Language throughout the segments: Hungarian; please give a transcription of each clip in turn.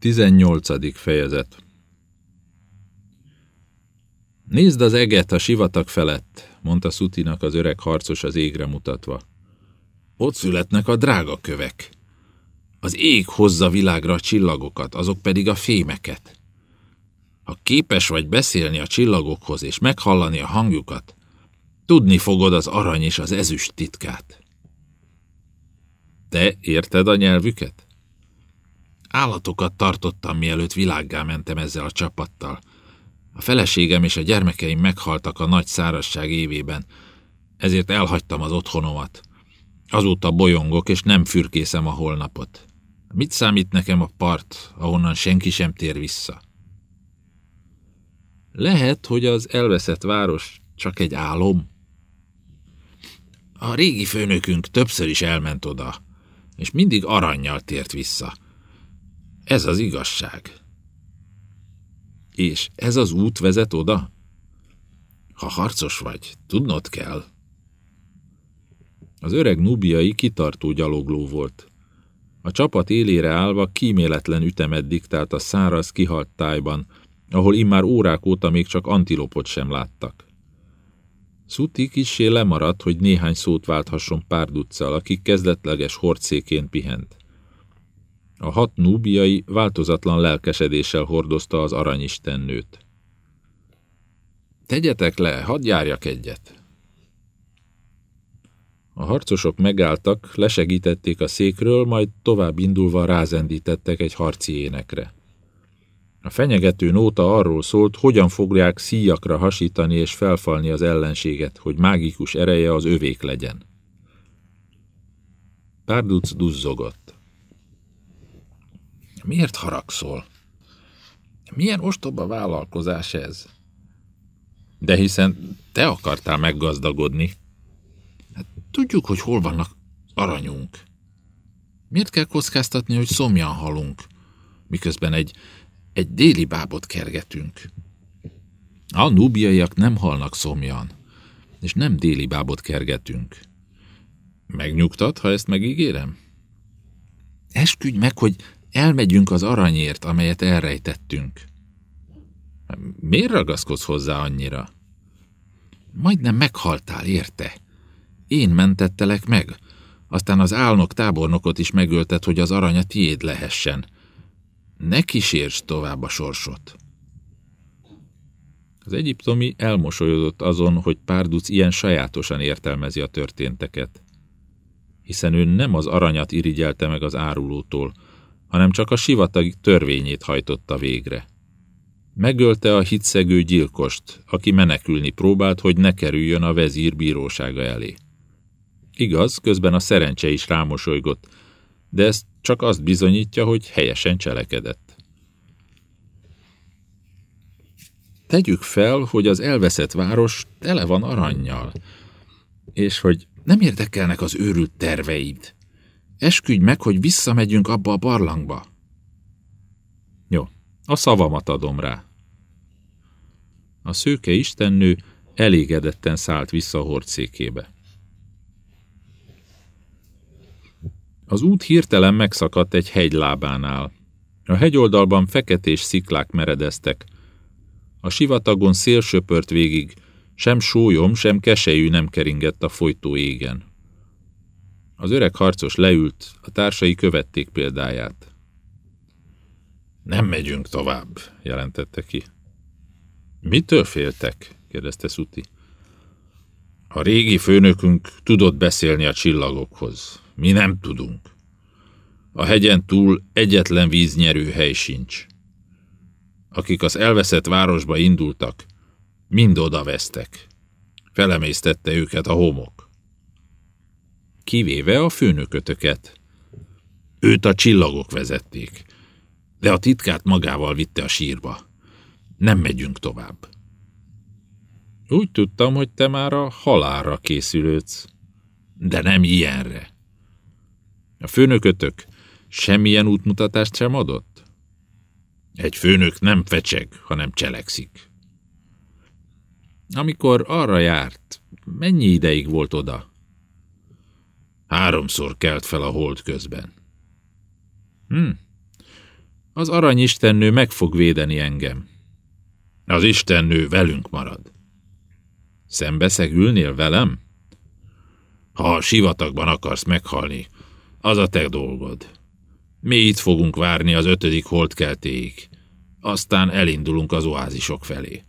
18. fejezet Nézd az eget a sivatag felett, mondta Szutinak az öreg harcos az égre mutatva. Ott születnek a drága kövek. Az ég hozza világra a csillagokat, azok pedig a fémeket. Ha képes vagy beszélni a csillagokhoz és meghallani a hangjukat, tudni fogod az arany és az ezüst titkát. Te érted a nyelvüket? Állatokat tartottam, mielőtt világgá mentem ezzel a csapattal. A feleségem és a gyermekeim meghaltak a nagy szárasság évében, ezért elhagytam az otthonomat. Azóta bolyongok, és nem fürkészem a holnapot. Mit számít nekem a part, ahonnan senki sem tér vissza? Lehet, hogy az elveszett város csak egy álom? A régi főnökünk többször is elment oda, és mindig aranyjal tért vissza. Ez az igazság. És ez az út vezet oda? Ha harcos vagy, tudnod kell. Az öreg nubiai kitartó gyalogló volt. A csapat élére állva kíméletlen ütemet diktált a száraz, kihalt tájban, ahol immár órák óta még csak antilopot sem láttak. Szuti kissé lemaradt, hogy néhány szót válthasson Párduccal, aki kezdetleges hordszékén pihent. A hat núbiai változatlan lelkesedéssel hordozta az aranyistennőt. Tegyetek le, hadd járjak egyet! A harcosok megálltak, lesegítették a székről, majd tovább indulva rázendítettek egy harci énekre. A fenyegető nóta arról szólt, hogyan fogják szíjakra hasítani és felfalni az ellenséget, hogy mágikus ereje az övék legyen. Párduc duzzogott. Miért haragszol? Milyen ostoba vállalkozás ez? De hiszen te akartál meggazdagodni. Hát, tudjuk, hogy hol vannak aranyunk. Miért kell kockáztatni, hogy szomjan halunk, miközben egy egy déli bábot kergetünk. A núbiaiak nem halnak szomjan, és nem déli bábot kergetünk. Megnyugtat, ha ezt megígérem? Esküdj meg, hogy elmegyünk az aranyért, amelyet elrejtettünk. Miért ragaszkodsz hozzá annyira? Majdnem meghaltál, érte? Én mentettelek meg, aztán az álnok tábornokot is megöltet, hogy az aranya tiéd lehessen – ne kísérts tovább a sorsot. Az egyiptomi elmosolyodott azon, hogy Párduc ilyen sajátosan értelmezi a történteket, hiszen ő nem az aranyat irigyelte meg az árulótól, hanem csak a sivatag törvényét hajtotta végre. Megölte a hitszegő gyilkost, aki menekülni próbált, hogy ne kerüljön a vezír bírósága elé. Igaz, közben a szerencse is rámosolygott, de ezt csak azt bizonyítja, hogy helyesen cselekedett. Tegyük fel, hogy az elveszett város tele van aranyjal, és hogy nem érdekelnek az őrült terveid. Esküdj meg, hogy visszamegyünk abba a barlangba. Jó, a szavamat adom rá. A szőke istennő elégedetten szállt vissza a hordszékébe. Az út hirtelen megszakadt egy hegy lábánál. A hegyoldalban feketés sziklák meredeztek. A sivatagon szél söpört végig, sem sólyom, sem kesejű nem keringett a folytó égen. Az öreg harcos leült, a társai követték példáját. Nem megyünk tovább, jelentette ki. Mitől féltek? kérdezte Szuti. A régi főnökünk tudott beszélni a csillagokhoz. Mi nem tudunk. A hegyen túl egyetlen víznyerő hely sincs. Akik az elveszett városba indultak, mind oda vesztek. Felemésztette őket a homok. Kivéve a főnökötöket. Őt a csillagok vezették, de a titkát magával vitte a sírba. Nem megyünk tovább. Úgy tudtam, hogy te már a halálra készülődsz, de nem ilyenre. A főnökötök semmilyen útmutatást sem adott? Egy főnök nem fecseg, hanem cselekszik. Amikor arra járt, mennyi ideig volt oda? Háromszor kelt fel a hold közben. Hm. Az aranyistennő meg fog védeni engem. Az istennő velünk marad. Szembeszegülnél velem? Ha a sivatagban akarsz meghalni, az a te dolgod. Mi itt fogunk várni az ötödik holdkeltéig. Aztán elindulunk az oázisok felé.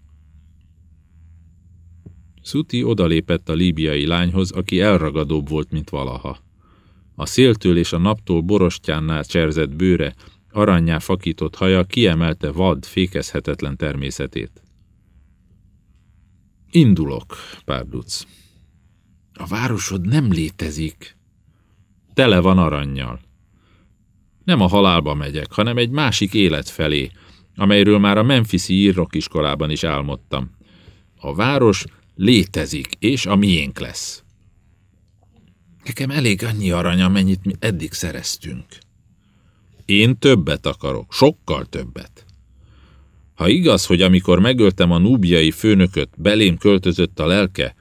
Szuti odalépett a líbiai lányhoz, aki elragadóbb volt, mint valaha. A széltől és a naptól borostyánnál cserzett bőre, aranyá fakított haja kiemelte vad, fékezhetetlen természetét. Indulok, párduc. A városod nem létezik. Tele van aranyjal. Nem a halálba megyek, hanem egy másik élet felé, amelyről már a Memphisi írnokiskolában is álmodtam. A város létezik, és a miénk lesz. Nekem elég annyi arany, amennyit mi eddig szereztünk. Én többet akarok, sokkal többet. Ha igaz, hogy amikor megöltem a núbiai főnököt, belém költözött a lelke,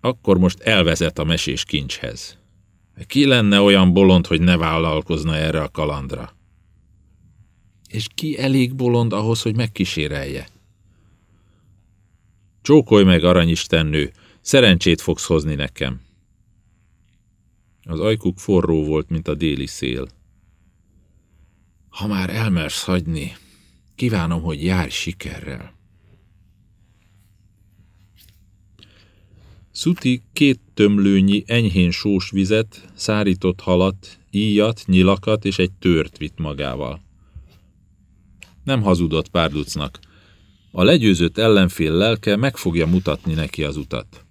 akkor most elvezet a mesés kincshez. Ki lenne olyan bolond, hogy ne vállalkozna erre a kalandra? És ki elég bolond ahhoz, hogy megkísérelje? Csókolj meg, aranyistennő, szerencsét fogsz hozni nekem. Az ajkuk forró volt, mint a déli szél. Ha már elmersz hagyni, kívánom, hogy járj sikerrel. Szuti két tömlőnyi enyhén sós vizet, szárított halat, íjat, nyilakat és egy tört vitt magával. Nem hazudott párducnak. A legyőzött ellenfél lelke meg fogja mutatni neki az utat.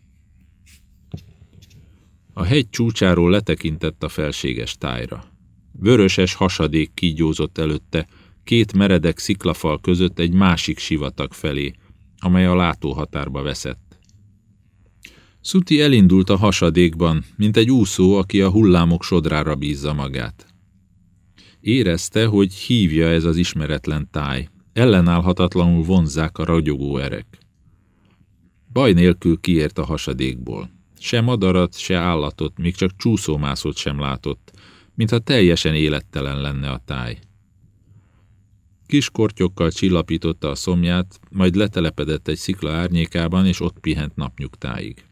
A hegy csúcsáról letekintett a felséges tájra. Vöröses hasadék kígyózott előtte, két meredek sziklafal között egy másik sivatag felé, amely a látóhatárba veszett. Szuti elindult a hasadékban, mint egy úszó, aki a hullámok sodrára bízza magát. Érezte, hogy hívja ez az ismeretlen táj, ellenállhatatlanul vonzzák a ragyogó erek. Baj nélkül kiért a hasadékból. Se madarat, se állatot, még csak csúszómászot sem látott, mintha teljesen élettelen lenne a táj. Kis kortyokkal csillapította a szomját, majd letelepedett egy szikla árnyékában, és ott pihent napnyugtáig.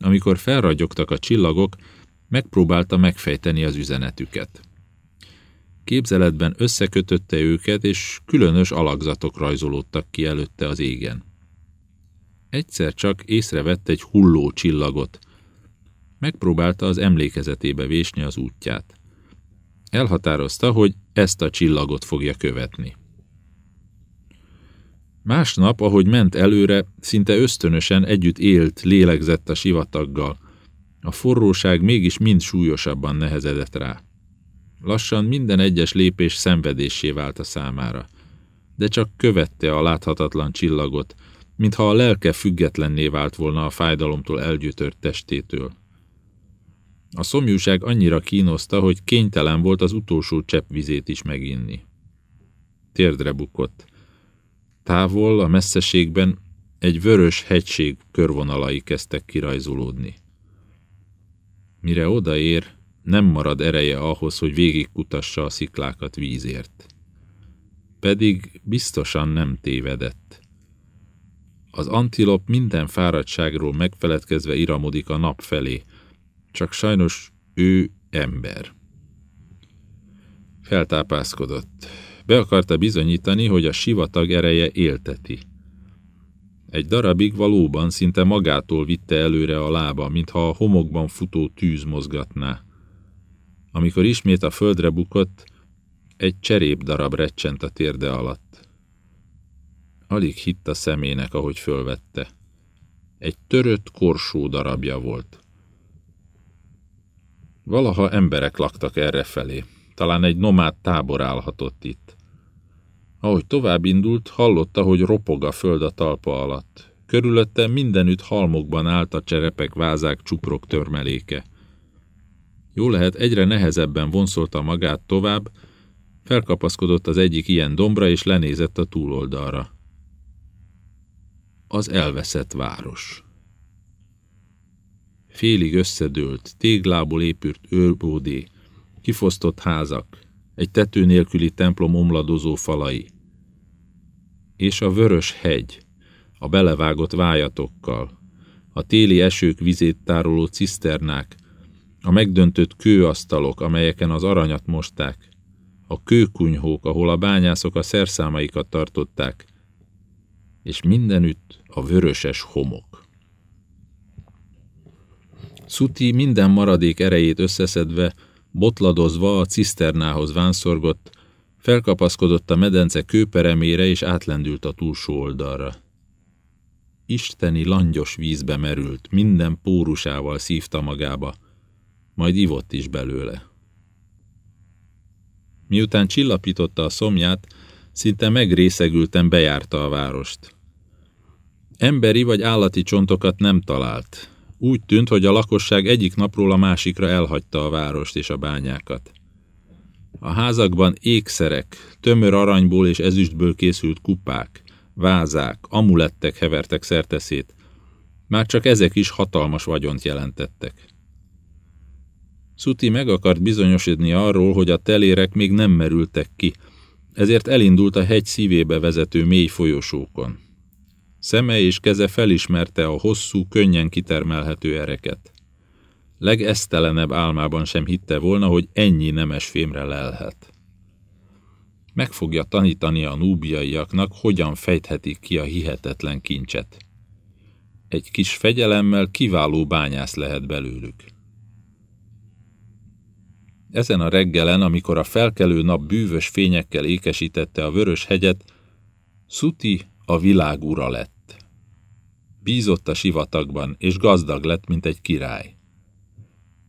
Amikor felragyogtak a csillagok, megpróbálta megfejteni az üzenetüket. Képzeletben összekötötte őket, és különös alakzatok rajzolódtak ki előtte az égen. Egyszer csak észrevett egy hulló csillagot. Megpróbálta az emlékezetébe vésni az útját. Elhatározta, hogy ezt a csillagot fogja követni. Másnap, ahogy ment előre, szinte ösztönösen együtt élt, lélegzett a sivataggal. A forróság mégis mind súlyosabban nehezedett rá. Lassan minden egyes lépés szenvedésé vált a számára. De csak követte a láthatatlan csillagot, mintha a lelke függetlenné vált volna a fájdalomtól elgyötört testétől. A szomjúság annyira kínoszta, hogy kénytelen volt az utolsó csepp vizét is meginni. Térdre bukott. Távol, a messzeségben egy vörös hegység körvonalai kezdtek kirajzolódni. Mire odaér, nem marad ereje ahhoz, hogy végigkutassa a sziklákat vízért. Pedig biztosan nem tévedett. Az antilop minden fáradtságról megfeledkezve iramodik a nap felé, csak sajnos ő ember. Feltápászkodott. Be akarta bizonyítani, hogy a sivatag ereje élteti. Egy darabig valóban szinte magától vitte előre a lába, mintha a homokban futó tűz mozgatná. Amikor ismét a földre bukott, egy cserép darab recsent a térde alatt. Alig hitt a szemének, ahogy fölvette. Egy törött korsó darabja volt. Valaha emberek laktak erre felé. Talán egy nomád tábor állhatott itt. Ahogy tovább indult, hallotta, hogy ropog a föld a talpa alatt. Körülötte mindenütt halmokban állt a cserepek, vázák, csuprok törmeléke. Jó lehet, egyre nehezebben vonszolta magát tovább, felkapaszkodott az egyik ilyen dombra, és lenézett a túloldalra. Az elveszett város. Félig összedőlt, téglából épült őrbódé, kifosztott házak, egy tető nélküli templom omladozó falai. És a vörös hegy, a belevágott vájatokkal, a téli esők vizét tároló ciszternák, a megdöntött kőasztalok, amelyeken az aranyat mosták, a kőkunyhók, ahol a bányászok a szerszámaikat tartották, és mindenütt a vöröses homok. Szuti minden maradék erejét összeszedve, botladozva a ciszternához vánszorgott, felkapaszkodott a medence kőperemére és átlendült a túlsó oldalra. Isteni langyos vízbe merült, minden pórusával szívta magába, majd ivott is belőle. Miután csillapította a szomját, szinte megrészegülten bejárta a várost. Emberi vagy állati csontokat nem talált. Úgy tűnt, hogy a lakosság egyik napról a másikra elhagyta a várost és a bányákat. A házakban ékszerek, tömör aranyból és ezüstből készült kupák, vázák, amulettek hevertek szerteszét. Már csak ezek is hatalmas vagyont jelentettek. Szuti meg akart bizonyosodni arról, hogy a telérek még nem merültek ki, ezért elindult a hegy szívébe vezető mély folyosókon. Szeme és keze felismerte a hosszú, könnyen kitermelhető ereket. Legesztelenebb álmában sem hitte volna, hogy ennyi nemes fémre lelhet. Meg fogja tanítani a núbiaiaknak, hogyan fejthetik ki a hihetetlen kincset. Egy kis fegyelemmel kiváló bányász lehet belőlük. Ezen a reggelen, amikor a felkelő nap bűvös fényekkel ékesítette a vörös hegyet, Szuti a világ ura lett. Bízott a sivatagban, és gazdag lett, mint egy király.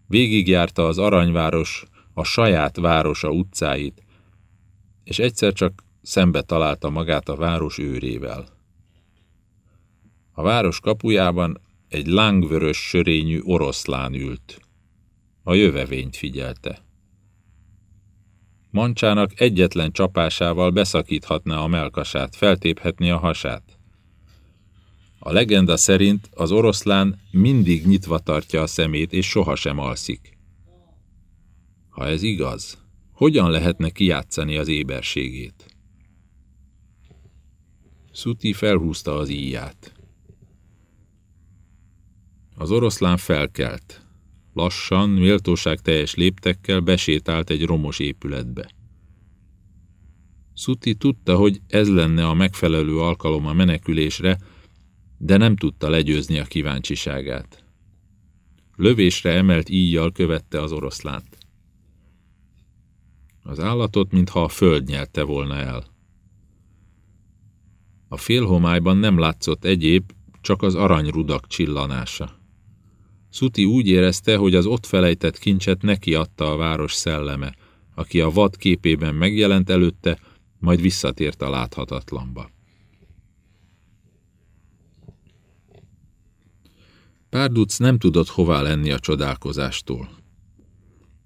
Végigjárta az aranyváros, a saját városa utcáit, és egyszer csak szembe találta magát a város őrével. A város kapujában egy lángvörös sörényű oroszlán ült. A jövevényt figyelte. Mancsának egyetlen csapásával beszakíthatná a melkasát, feltéphetné a hasát. A legenda szerint az oroszlán mindig nyitva tartja a szemét, és sohasem alszik. Ha ez igaz, hogyan lehetne kijátszani az éberségét? Szuti felhúzta az íját. Az oroszlán felkelt. Lassan, méltóság teljes léptekkel besétált egy romos épületbe. Szuti tudta, hogy ez lenne a megfelelő alkalom a menekülésre, de nem tudta legyőzni a kíváncsiságát. Lövésre emelt íjjal követte az oroszlánt. Az állatot, mintha a föld nyelte volna el. A félhomályban nem látszott egyéb, csak az aranyrudak csillanása. Szuti úgy érezte, hogy az ott felejtett kincset neki adta a város szelleme, aki a vad képében megjelent előtte, majd visszatért a láthatatlanba. Párduc nem tudott hová lenni a csodálkozástól.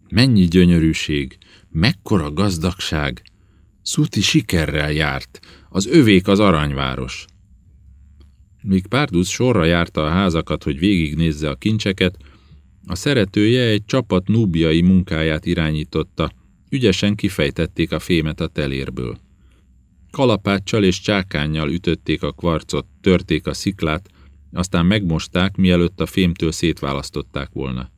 Mennyi gyönyörűség, mekkora gazdagság! Szuti sikerrel járt, az övék az aranyváros. Míg Párduc sorra járta a házakat, hogy végignézze a kincseket, a szeretője egy csapat núbiai munkáját irányította, ügyesen kifejtették a fémet a telérből. Kalapáccsal és csákánnyal ütötték a kvarcot, törték a sziklát, aztán megmosták, mielőtt a fémtől szétválasztották volna.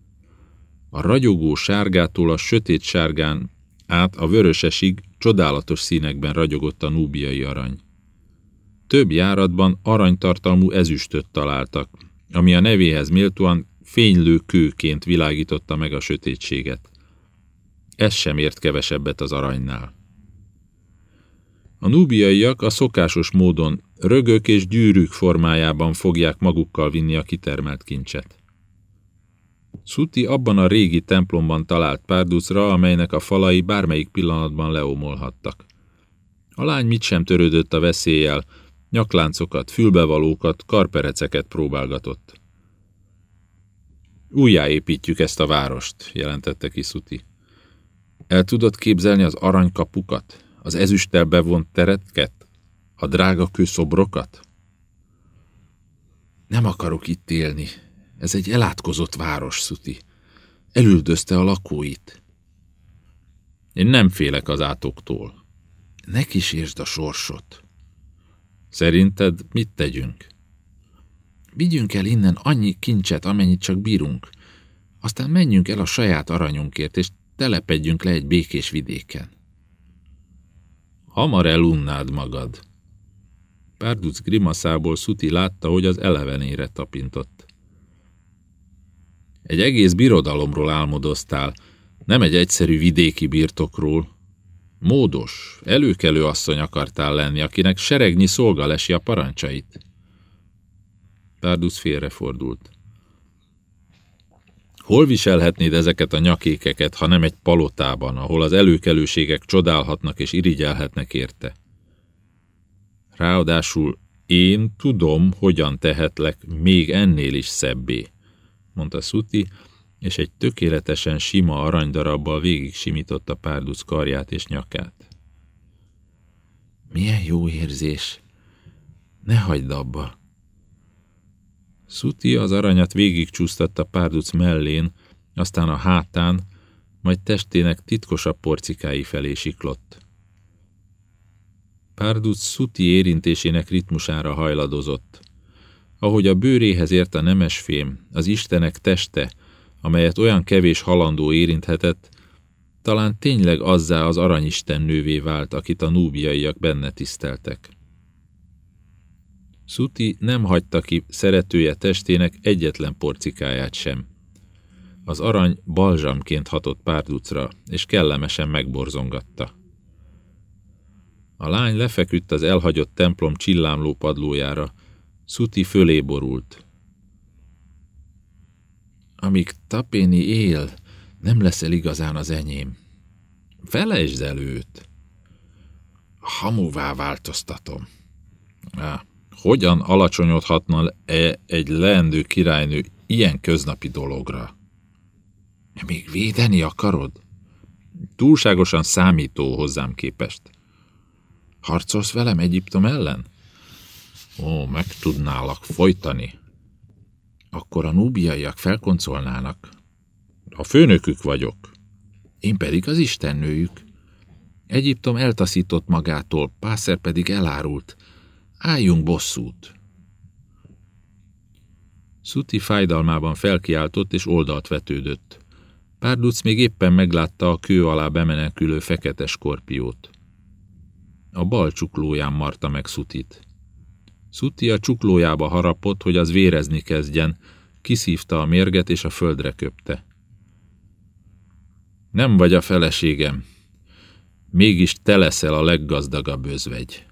A ragyogó sárgától a sötét sárgán át a vörösesig csodálatos színekben ragyogott a núbiai arany. Több járatban aranytartalmú ezüstöt találtak, ami a nevéhez méltóan fénylő kőként világította meg a sötétséget. Ez sem ért kevesebbet az aranynál. A núbiaiak a szokásos módon rögök és gyűrűk formájában fogják magukkal vinni a kitermelt kincset. Szuti abban a régi templomban talált párducra, amelynek a falai bármelyik pillanatban leomolhattak. A lány mit sem törődött a veszéllyel, nyakláncokat, fülbevalókat, karpereceket próbálgatott. Újjáépítjük ezt a várost, jelentette ki Szuti. El tudod képzelni az aranykapukat, az ezüsttel bevont teretket, a drága kőszobrokat? Nem akarok itt élni. Ez egy elátkozott város, Szuti. Elüldözte a lakóit. Én nem félek az átoktól. Ne kísérsd a sorsot. Szerinted mit tegyünk? Vigyünk el innen annyi kincset, amennyit csak bírunk. Aztán menjünk el a saját aranyunkért, és telepedjünk le egy békés vidéken. Hamar elunnád magad. Párduc grimaszából Szuti látta, hogy az elevenére tapintott. Egy egész birodalomról álmodoztál, nem egy egyszerű vidéki birtokról. Módos, előkelő asszony akartál lenni, akinek seregnyi szolga lesi a parancsait. Párduc félrefordult. Hol viselhetnéd ezeket a nyakékeket, ha nem egy palotában, ahol az előkelőségek csodálhatnak és irigyelhetnek érte? Ráadásul én tudom, hogyan tehetlek még ennél is szebbé, mondta Szuti, és egy tökéletesen sima aranydarabbal végig simította párduc karját és nyakát. Milyen jó érzés! Ne hagyd abba! Szuti az aranyat végigcsúsztatta párduc mellén, aztán a hátán, majd testének titkosabb porcikái felé siklott. Párduc Szuti érintésének ritmusára hajladozott. Ahogy a bőréhez ért a nemesfém, az istenek teste, amelyet olyan kevés halandó érinthetett, talán tényleg azzá az aranyisten nővé vált, akit a núbiaiak benne tiszteltek. Szuti nem hagyta ki szeretője testének egyetlen porcikáját sem. Az arany balzsamként hatott párducra, és kellemesen megborzongatta. A lány lefeküdt az elhagyott templom csillámló padlójára, Szuti fölé borult. Amíg Tapéni él, nem leszel igazán az enyém. Felejtsd el őt. Hamuvá változtatom. Ah, hogyan alacsonyodhatna -e egy leendő királynő ilyen köznapi dologra? Még védeni akarod? Túlságosan számító hozzám képest. Harcolsz velem Egyiptom ellen? Ó, meg tudnálak folytani. Akkor a núbiaiak felkoncolnának. A főnökük vagyok. Én pedig az istennőjük. Egyiptom eltaszított magától, Pászer pedig elárult. Álljunk bosszút! Szuti fájdalmában felkiáltott és oldalt vetődött. Párduc még éppen meglátta a kő alá bemenekülő fekete skorpiót. A bal csuklóján marta meg Szutit. Szuti a csuklójába harapott, hogy az vérezni kezdjen, kiszívta a mérget és a földre köpte. Nem vagy a feleségem, mégis te leszel a leggazdagabb özvegy.